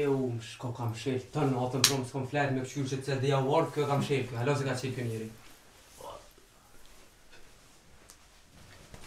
E u më shko kam shef, të natën, pro më s'kom flet me pëshkyrë që të dhja uartë, kjo kam shef, halo se ka qepë njëri.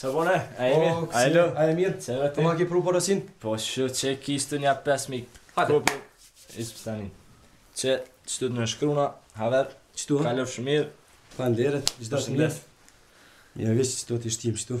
Qa po ne? A e mirë? A e A mirë? Qa e vete? Koma ki pru Po shu, që e ki istu nja 5 mikë Isë për Që, që të në shkruna Haver Që të të të të të të të të të të të të të të të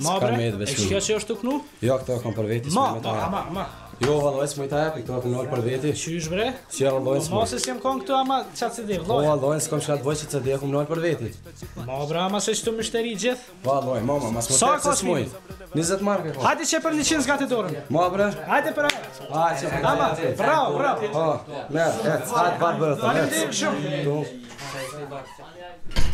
Mabre, e shkja që është të knu? Jo, këto kam për veti, s'me me Ma, ma, ma. Jo, vallojnë s'me i ta këto e kam nërë për veti. Qysh bre? Që ja vallojnë s'me. Mose s'jem kon këtu ama qa po, të cedi, vallojnë? Po, vallojnë s'kom qka të vojnë që të cedi e kam nërë për veti. Mabre, ama se që të mështeri gjithë? Vallojnë, mama, mas s'me tek se s'muj. 20 marka. Hajde çe për 100 gati dorën. Ma bra. Hajde për. Hajde bravo, bravo. Ha, Merë, et, hajde Faleminderit shumë.